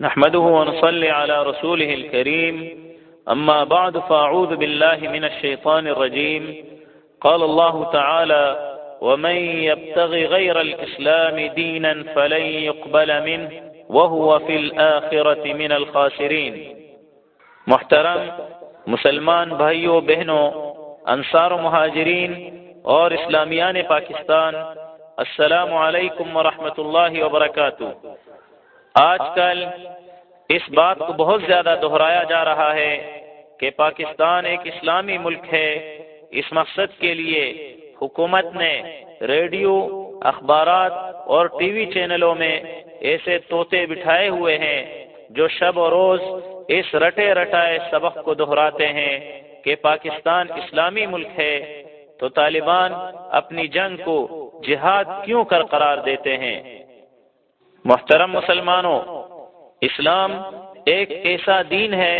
نحمده ونصلي على رسوله الكريم. أما بعد، فأعوذ بالله من الشيطان الرجيم. قال الله تعالى ومن يبتغي غير الإسلام دينا فلن يقبل منه، وهو في الآخرة من الخاسرين. محترم، مسلمان بھائیوں بہنوں انصار و مہاجرین اور اسلامیان پاکستان، السلام علیکم ورحمۃ اللہ وبرکاتہ۔ آج کل اس بات کو بہت زیادہ دہرایا جا رہا ہے کہ پاکستان ایک اسلامی ملک ہے۔ اس مقصد کے لیے حکومت نے ریڈیو، اخبارات اور ٹی وی چینلوں میں ایسے طوطے بٹھائے ہوئے ہیں جو شب و روز اس رٹے رٹائے سبق کو دہراتے ہیں کہ پاکستان اسلامی ملک ہے۔ تو طالبان اپنی جنگ کو جہاد کیوں کر قرار دیتے ہیں؟ محترم مسلمانوں، اسلام ایک ایسا دین ہے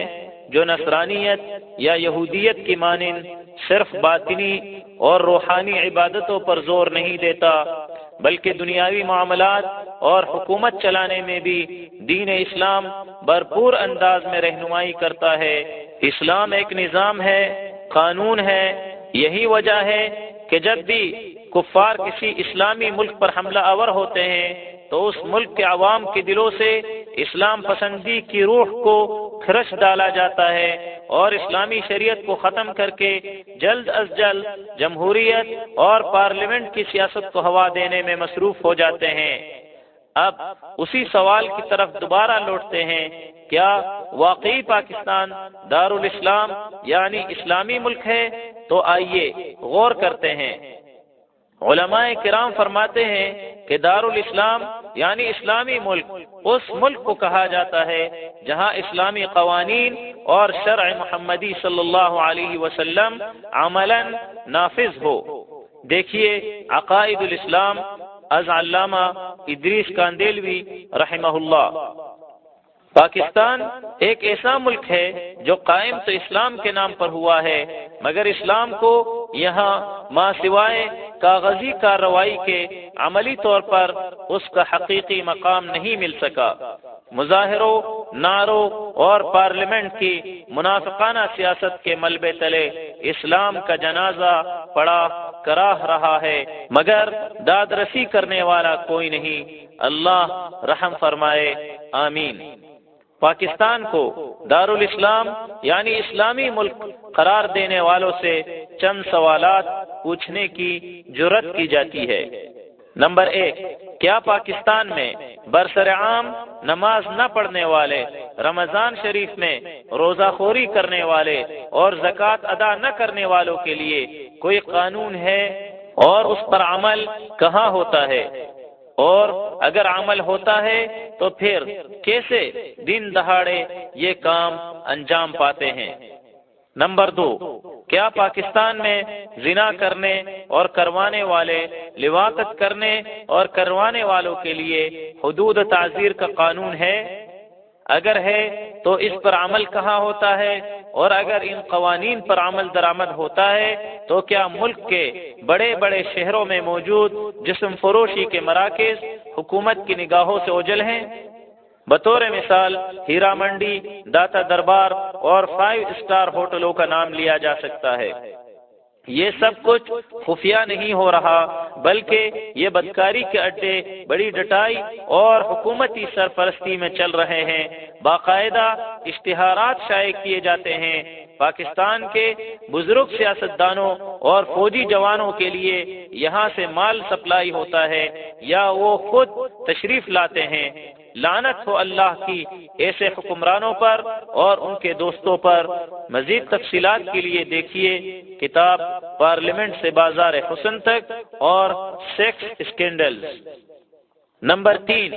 جو نصرانیت یا یہودیت کی مانند صرف باطنی اور روحانی عبادتوں پر زور نہیں دیتا، بلکہ دنیاوی معاملات اور حکومت چلانے میں بھی دین اسلام بھرپور انداز میں رہنمائی کرتا ہے۔ اسلام ایک نظام ہے، قانون ہے، یہی وجہ ہے کہ جب بھی کفار کسی اسلامی ملک پر حملہ آور ہوتے ہیں تو اس ملک کے عوام کے دلوں سے اسلام پسندی کی روح کو کھرش ڈالا جاتا ہے اور اسلامی شریعت کو ختم کر کے جلد از جلد جمہوریت اور پارلیمنٹ کی سیاست کو ہوا دینے میں مصروف ہو جاتے ہیں۔ اب اسی سوال کی طرف دوبارہ لوٹتے ہیں، کیا واقعی پاکستان دارالاسلام یعنی اسلامی ملک ہے؟ تو آئیے غور کرتے ہیں۔ علماء کرام فرماتے ہیں کہ دارالاسلام یعنی اسلامی ملک، اس ملک کو کہا جاتا ہے جہاں اسلامی قوانین اور شرع محمدی صلی اللہ علیہ وسلم عملا نافذ ہو۔ دیکھیے، عقائد الاسلام، از علامہ ادریس کاندیلوی رحمہ اللہ۔ پاکستان ایک ایسا ملک ہے جو قائم تو اسلام کے نام پر ہوا ہے، مگر اسلام کو یہاں ماں سوائے کاغذی کارروائی کے عملی طور پر اس کا حقیقی مقام نہیں مل سکا۔ مظاہروں، نعروں اور پارلیمنٹ کی منافقانہ سیاست کے ملبے تلے اسلام کا جنازہ پڑا کراہ رہا ہے، مگر داد رسی کرنے والا کوئی نہیں۔ اللہ رحم فرمائے، آمین۔ پاکستان کو دارالاسلام یعنی اسلامی ملک قرار دینے والوں سے چند سوالات پوچھنے کی جرت کی جاتی ہے۔ نمبر ایک، کیا پاکستان میں برسر عام نماز نہ پڑھنے والے، رمضان شریف میں روزہ خوری کرنے والے اور زکوٰۃ ادا نہ کرنے والوں کے لیے کوئی قانون ہے؟ اور اس پر عمل کہاں ہوتا ہے؟ اور اگر عمل ہوتا ہے تو پھر کیسے دن دہاڑے یہ کام انجام پاتے ہیں؟ نمبر دو، کیا پاکستان میں زنا کرنے اور کروانے والے، لواقت کرنے اور کروانے والوں کے لیے حدود تعزیر کا قانون ہے؟ اگر ہے تو اس پر عمل کہاں ہوتا ہے؟ اور اگر ان قوانین پر عمل درآمد ہوتا ہے، تو کیا ملک کے بڑے بڑے شہروں میں موجود جسم فروشی کے مراکز حکومت کی نگاہوں سے اوجل ہیں؟ بطور مثال، ہیرا منڈی، داتا دربار اور فائیو اسٹار ہوٹلوں کا نام لیا جا سکتا ہے۔ یہ سب کچھ خفیہ نہیں ہو رہا، بلکہ یہ بدکاری کے اڈے بڑی ڈٹائی اور حکومتی سرپرستی میں چل رہے ہیں۔ باقاعدہ اشتہارات شائع کیے جاتے ہیں۔ پاکستان کے بزرگ سیاستدانوں اور فوجی جوانوں کے لیے یہاں سے مال سپلائی ہوتا ہے یا وہ خود تشریف لاتے ہیں۔ لانت ہو اللہ کی ایسے حکمرانوں پر اور ان کے دوستوں پر۔ مزید تفصیلات کے لیے دیکھیے کتاب پارلیمنٹ سے بازار حسن تک اور سیکس اسکینڈل نمبر تین،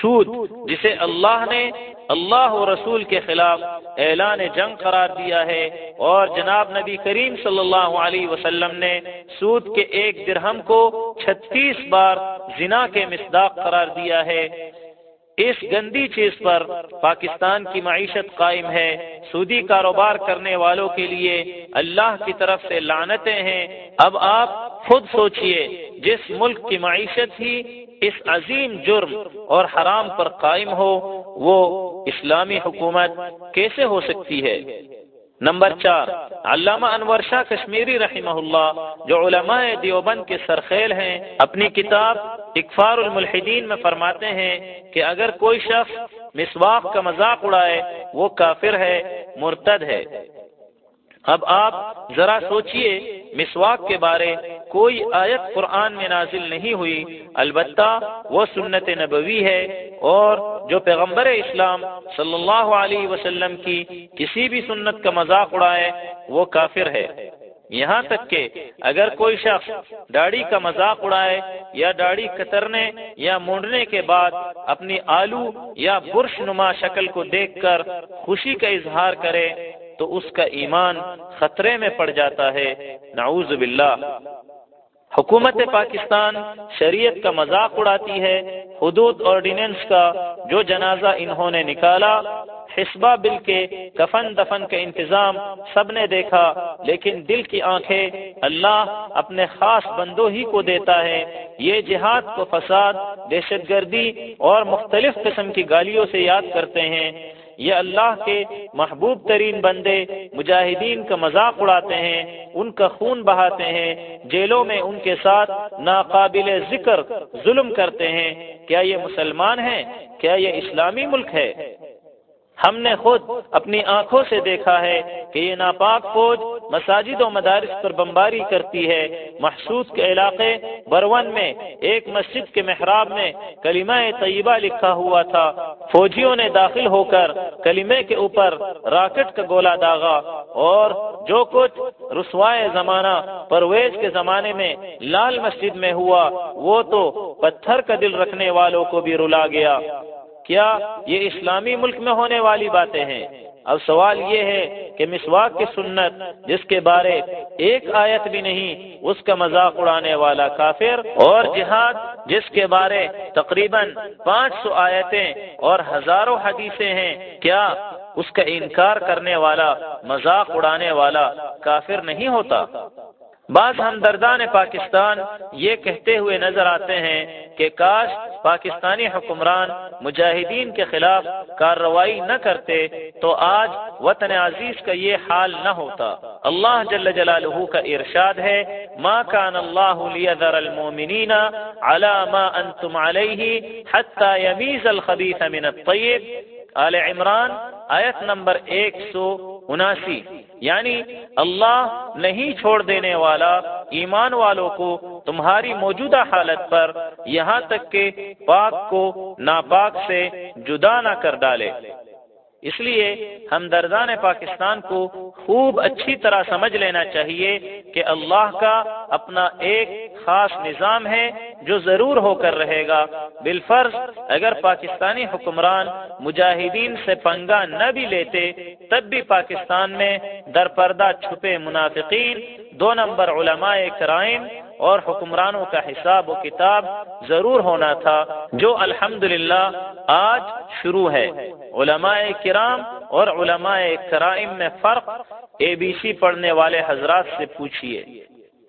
سود، جسے اللہ نے اللہ و رسول کے خلاف اعلان جنگ قرار دیا ہے۔ اور جناب نبی کریم صلی اللہ علیہ وسلم نے سود کے ایک درہم کو چھتیس بار زنا کے مصداق قرار دیا ہے۔ اس گندی چیز پر پاکستان کی معیشت قائم ہے۔ سودی کاروبار کرنے والوں کے لیے اللہ کی طرف سے لانتیں ہیں۔ اب آپ خود سوچئے، جس ملک کی معیشت ہی اس عظیم جرم اور حرام پر قائم ہو، وہ اسلامی حکومت کیسے ہو سکتی ہے؟ نمبر چار، علامہ انور شاہ کشمیری رحمہ اللہ، جو علماء دیوبند کے سرخیل ہیں، اپنی کتاب اکفار الملحدین میں فرماتے ہیں کہ اگر کوئی شخص مسواق کا مذاق اڑائے، وہ کافر ہے، مرتد ہے۔ اب آپ ذرا سوچئے مسواک کے بارے کوئی آیت قرآن میں نازل نہیں ہوئی۔ البتہ وہ سنت نبوی ہے اور جو پیغمبر اسلام صلی اللہ علیہ وسلم کی کسی بھی سنت کا مذاق اڑائے، وہ کافر ہے۔ یہاں تک کہ اگر کوئی شخص داڑھی کا مذاق اڑائے یا داڑھی کترنے یا مونڈنے کے بعد اپنی آلو یا برش نما شکل کو دیکھ کر خوشی کا اظہار کرے، تو اس کا ایمان خطرے میں پڑ جاتا ہے۔ نعوذ باللہ۔ حکومت پاکستان شریعت کا مذاق اڑاتی ہے، حدود آرڈیننس کا جو جنازہ انہوں نے نکالا، حسبہ بل کے کفن دفن کا انتظام سب نے دیکھا، لیکن دل کی آنکھیں اللہ اپنے خاص بندوں ہی کو دیتا ہے۔ یہ جہاد کو فساد، دہشت گردی اور مختلف قسم کی گالیوں سے یاد کرتے ہیں۔ یہ اللہ کے محبوب ترین بندے مجاہدین کا مذاق اڑاتے ہیں، ان کا خون بہاتے ہیں، جیلوں میں ان کے ساتھ ناقابل ذکر ظلم کرتے ہیں۔ کیا یہ مسلمان ہیں؟ کیا یہ اسلامی ملک ہے؟ ہم نے خود اپنی آنکھوں سے دیکھا ہے کہ یہ ناپاک فوج مساجد و مدارس پر بمباری کرتی ہے۔ محسوس کے علاقے برون میں، ایک مسجد کے محراب میں کلمہ طیبہ لکھا ہوا تھا۔ فوجیوں نے داخل ہو کر کلمے کے اوپر راکٹ کا گولا داغا اور جو کچھ رسوائے زمانہ، پرویز کے زمانے میں لال مسجد میں ہوا، وہ تو پتھر کا دل رکھنے والوں کو بھی رلا گیا۔ کیا یہ اسلامی ملک میں ہونے والی باتیں ہیں؟ اب سوال یہ ہے کہ مسواک کی سنت، جس کے بارے ایک آیت بھی نہیں، اس کا مذاق اڑانے والا کافر اور جہاد، جس کے بارے تقریباً پانچ سو آیتیں اور ہزاروں حدیثیں ہیں، کیا اس کا انکار کرنے والا، مذاق اڑانے والا کافر نہیں ہوتا؟ بعض ہمدردان پاکستان یہ کہتے ہوئے نظر آتے ہیں کہ کاش پاکستانی حکمران مجاہدین کے خلاف کارروائی نہ کرتے تو آج وطن عزیز کا یہ حال نہ ہوتا۔ اللہ جل جلالہ کا ارشاد ہے، ما کان اللہ لیذر المومنین علی ما انتم علیہ حتی یمیز الخبیث من الطیب۔ آل عمران، آیت نمبر ایک سو اناسی۔ یعنی اللہ نہیں چھوڑ دینے والا ایمان والوں کو تمہاری موجودہ حالت پر یہاں تک کہ پاک کو ناپاک سے جدا نہ کر ڈالے۔ اس لیے ہم دردان پاکستان کو خوب اچھی طرح سمجھ لینا چاہیے کہ اللہ کا اپنا ایک خاص نظام ہے جو ضرور ہو کر رہے گا۔ بالفرض، اگر پاکستانی حکمران مجاہدین سے پنگا نہ بھی لیتے، تب بھی پاکستان میں درپردہ چھپے منافقین، دو نمبر علماء کرائم اور حکمرانوں کا حساب و کتاب ضرور ہونا تھا، جو الحمد آج شروع ہے۔ علماء کرام اور علماء کرائم میں فرق اے بی سی پڑھنے والے حضرات سے پوچھیے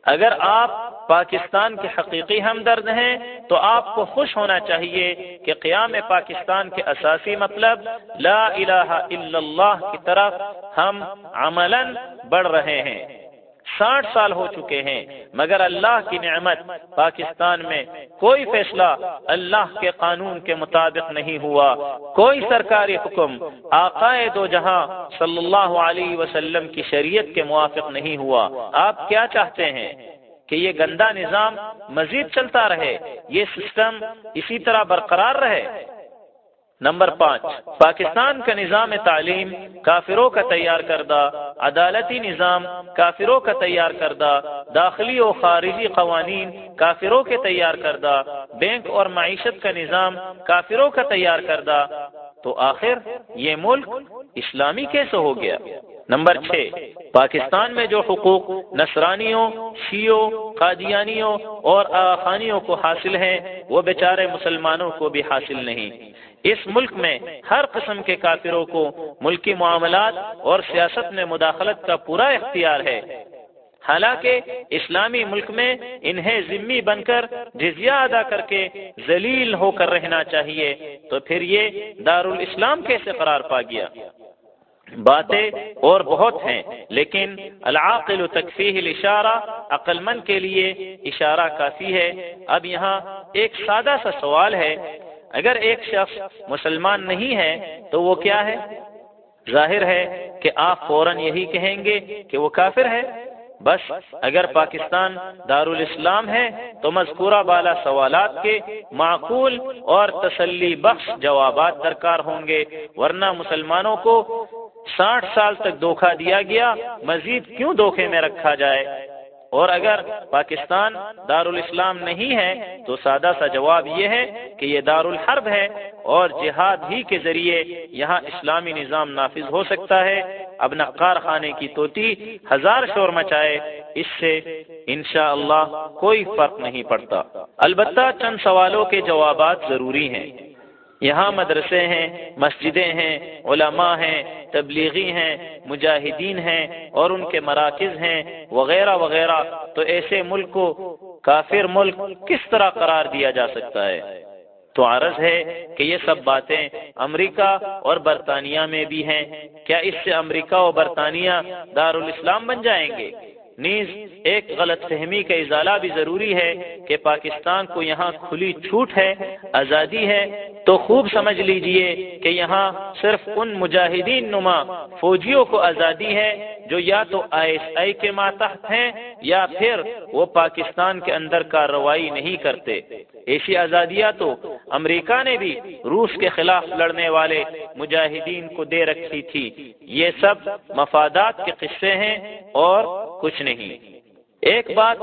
اگر آپ پاکستان کے حقیقی ہمدرد ہیں، تو آپ کو خوش ہونا چاہیے کہ قیام پاکستان کے اساسی مطلب لا الہ الا اللہ کی طرف ہم عملا بڑھ رہے ہیں۔ ساٹھ سال ہو چکے ہیں، مگر اللہ کی نعمت پاکستان میں کوئی فیصلہ اللہ کے قانون کے مطابق نہیں ہوا۔ کوئی سرکاری حکم آقائے دو جہاں صلی اللہ علیہ وسلم کی شریعت کے موافق نہیں ہوا۔ آپ کیا چاہتے ہیں کہ یہ گندا نظام مزید چلتا رہے، یہ سسٹم اسی طرح برقرار رہے؟ نمبر پانچ، پاکستان کا نظام تعلیم کافروں کا تیار کردہ، عدالتی نظام کافروں کا تیار کردہ، داخلی و خارجی قوانین کافروں کے تیار کردہ، بینک اور معیشت کا نظام کافروں کا تیار کردہ۔ تو آخر یہ ملک اسلامی کیسے ہو گیا؟ نمبر چھ، پاکستان میں جو حقوق نصرانیوں، شیعوں، قادیانیوں اور آخانیوں کو حاصل ہیں، وہ بیچارے مسلمانوں کو بھی حاصل نہیں۔ اس ملک میں ہر قسم کے کافروں کو ملکی معاملات اور سیاست میں مداخلت کا پورا اختیار ہے۔ حالانکہ اسلامی ملک میں انہیں ذمی بن کر جزیہ ادا کر کے ذلیل ہو کر رہنا چاہیے، تو پھر یہ دارالاسلام کیسے قرار پا گیا؟ باتیں اور بہت ہیں، لیکن العاقل تکفیح الاشارہ عقل مند کے لیے اشارہ کافی ہے۔ اب یہاں ایک سادہ سا سوال ہے اگر ایک شخص مسلمان نہیں ہے تو وہ کیا ہے؟ ظاہر ہے کہ آپ فوراً یہی کہیں گے کہ وہ کافر ہے۔ بس اگر پاکستان دارالاسلام ہے تو مذکورہ بالا سوالات کے معقول اور تسلی بخش جوابات درکار ہوں گے۔ ورنہ مسلمانوں کو ساٹھ سال تک دھوکہ دیا گیا، مزید کیوں دھوکے میں رکھا جائے؟ اور اگر پاکستان دارالاسلام نہیں ہے، تو سادہ سا جواب یہ ہے کہ یہ دارالحرب ہے اور جہاد ہی کے ذریعے یہاں اسلامی نظام نافذ ہو سکتا ہے۔ اب نقار خانے کی توتی ہزار شور مچائے، اس سے انشاءاللہ اللہ کوئی فرق نہیں پڑتا۔ البتہ چند سوالوں کے جوابات ضروری ہیں۔ یہاں مدرسے ہیں، مسجدیں ہیں، علماء ہیں، تبلیغی ہیں، مجاہدین ہیں اور ان کے مراکز ہیں، وغیرہ وغیرہ۔ تو ایسے ملک کو کافر ملک کس طرح قرار دیا جا سکتا ہے؟ تو عرض ہے کہ یہ سب باتیں امریکہ اور برطانیہ میں بھی ہیں۔ کیا اس سے امریکہ اور برطانیہ دارالاسلام بن جائیں گے؟ نیز ایک غلط فہمی کا ازالہ بھی ضروری ہے کہ پاکستان کو یہاں کھلی چھوٹ ہے، آزادی ہے۔ تو خوب سمجھ لیجیے کہ یہاں صرف ان مجاہدین نما فوجیوں کو آزادی ہے جو یا تو آئی ایس آئی کے ماتحت ہیں یا پھر وہ پاکستان کے اندر کارروائی نہیں کرتے۔ ایسی آزادیاں تو امریکہ نے بھی روس کے خلاف لڑنے والے مجاہدین کو دے رکھی تھی۔ یہ سب مفادات کے قصے ہیں اور کچھ نہیں۔ ایک بات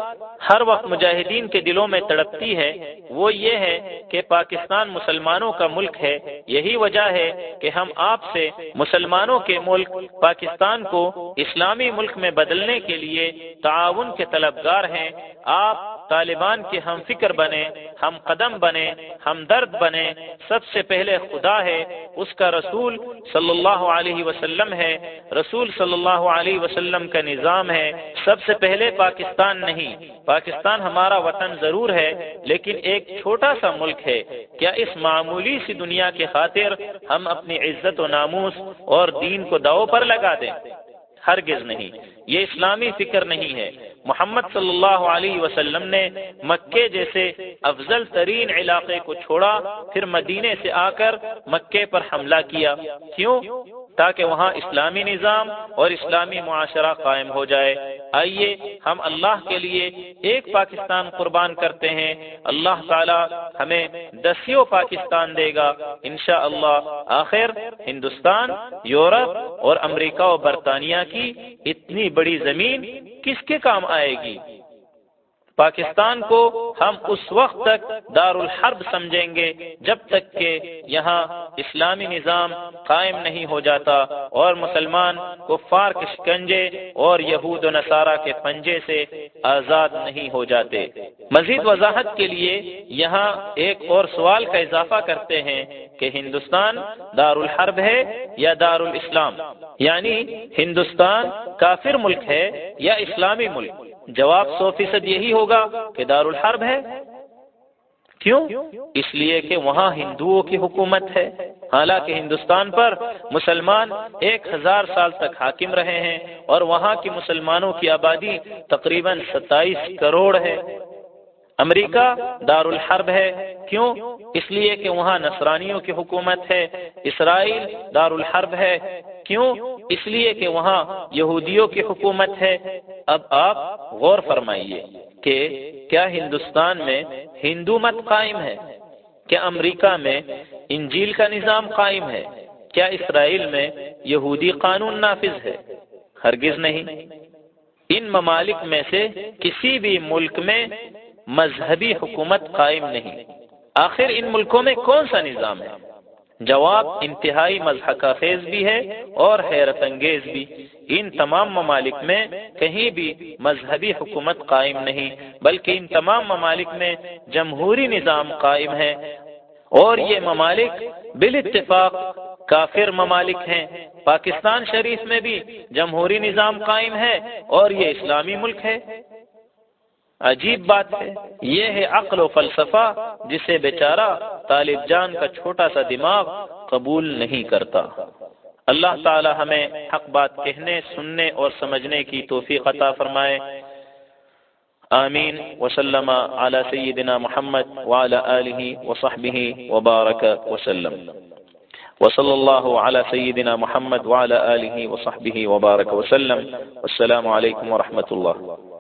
ہر وقت مجاہدین کے دلوں میں تڑپتی ہے، وہ یہ ہے کہ پاکستان مسلمانوں کا ملک ہے۔ یہی وجہ ہے کہ ہم آپ سے مسلمانوں کے ملک پاکستان کو اسلامی ملک میں بدلنے کے لیے تعاون کے طلبگار ہیں۔ آپ طالبان کے ہم فکر بنے، ہم قدم بنے، ہم درد بنے۔ سب سے پہلے خدا ہے، اس کا رسول صلی اللہ علیہ وسلم ہے۔ رسول صلی اللہ علیہ وسلم کا نظام ہے۔ سب سے پہلے پاکستان نہیں۔ پاکستان ہمارا وطن ضرور ہے، لیکن ایک چھوٹا سا ملک ہے۔ کیا اس معمولی سی دنیا کے خاطر ہم اپنی عزت و ناموس اور دین کو داؤ پر لگا دیں؟ ہرگز نہیں۔ یہ اسلامی فکر نہیں ہے۔ محمد صلی اللہ علیہ وسلم نے مکے جیسے افضل ترین علاقے کو چھوڑا، پھر مدینے سے آ کر مکے پر حملہ کیا۔ کیوں؟ تاکہ وہاں اسلامی نظام اور اسلامی معاشرہ قائم ہو جائے۔ آئیے، ہم اللہ کے لیے ایک پاکستان قربان کرتے ہیں۔ اللہ تعالی ہمیں دسیوں پاکستان دے گا۔ انشاءاللہ اللہ آخر ہندوستان، یورپ اور امریکہ و برطانیہ کی اتنی بڑی زمین کس کے کام آئے گی؟ پاکستان کو ہم اس وقت تک دار الحرب سمجھیں گے جب تک کہ یہاں اسلامی نظام قائم نہیں ہو جاتا اور مسلمان کو فارک شکنجے اور یہود و نصارہ کے پنجے سے آزاد نہیں ہو جاتے۔ مزید وضاحت کے لیے یہاں ایک اور سوال کا اضافہ کرتے ہیں کہ ہندوستان دار الحرب ہے یا دار الاسلام یعنی ہندوستان کافر ملک ہے یا اسلامی ملک؟ جواب سو فیصد یہی ہوگا کہ دار الحرب ہے۔ کیوں؟ اس لیے کہ وہاں ہندوؤں کی حکومت ہے۔ حالانکہ ہندوستان پر مسلمان ایک ہزار سال تک حاکم رہے ہیں اور وہاں کی مسلمانوں کی آبادی تقریباً ستائیس کروڑ ہے۔ امریکہ دار الحرب ہے۔ کیوں؟ اس لیے کہ وہاں نصرانیوں کی حکومت ہے۔ اسرائیل دار الحرب ہے۔ کیوں؟ اس لیے کہ وہاں یہودیوں کی حکومت ہے۔ اب آپ غور فرمائیے کہ کیا ہندوستان میں ہندو مت قائم ہے؟ کیا امریکہ میں انجیل کا نظام قائم ہے؟ کیا اسرائیل میں یہودی قانون نافذ ہے؟ ہرگز نہیں۔ ان ممالک میں سے کسی بھی ملک میں مذہبی حکومت قائم نہیں۔ آخر ان ملکوں میں کون سا نظام ہے؟ جواب انتہائی مذہق خیز بھی ہے اور حیرت انگیز بھی۔ ان تمام ممالک میں کہیں بھی مذہبی حکومت قائم نہیں، بلکہ ان تمام ممالک میں جمہوری نظام قائم ہے۔ اور یہ ممالک بال اتفاق کافر ممالک ہیں۔ پاکستان شریف میں بھی جمہوری نظام قائم ہے اور یہ اسلامی ملک ہے۔ عجیب بات ہے، یہ ہے عقل و فلسفہ جسے بیچارہ طالب جان کا چھوٹا سا دماغ قبول نہیں کرتا۔ اللہ تعالی ہمیں حق بات کہنے، سننے اور سمجھنے کی توفیق عطا فرمائے۔ آمین۔ وسلم على سيدنا محمد وعلى آله وصحبه وبارك وسلم۔ وصلى الله على سيدنا محمد وعلى آله وصحبه وبارك وسلم۔ والسلام عليكم ورحمة الله